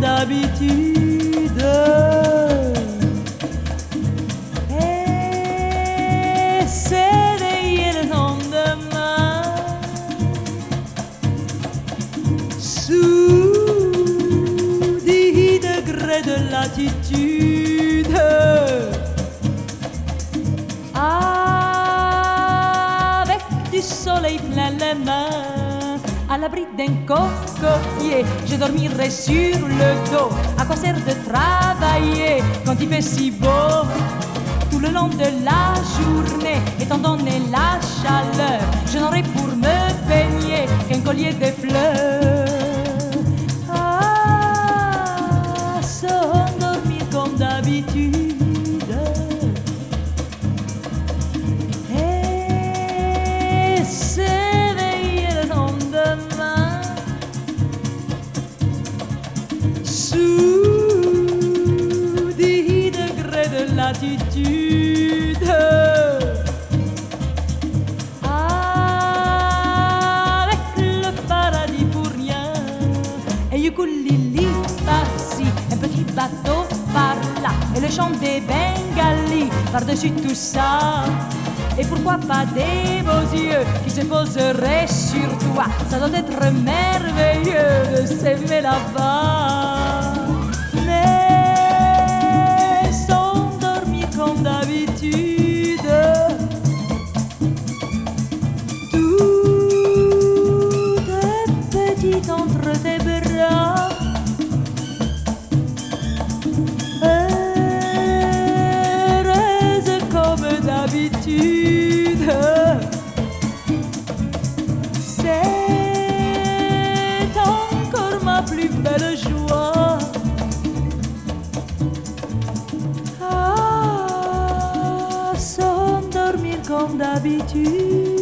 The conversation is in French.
d'habitude. Et s'éveiller le lendemain sous 10 degrés de latitude. Avec du soleil plein les mains à l'abri d'un cocotier, je dormirai sur le dos. À quoi sert de travailler quand il fait si beau? Tout le long de la journée, étant donné la chaleur, je n'aurai pour me baigner qu'un collier de fleurs. Degrés de latitude. Avec le paradis pour rien. Et ukulili par-ci, un petit bateau par-là. Et le chant des bengalis par-dessus tout ça. Et pourquoi pas des beaux yeux qui se poseraient sur toi? Ça doit être merveilleux de s'aimer là-bas. Belle joie. Ah, s'endormir comme d'habitude.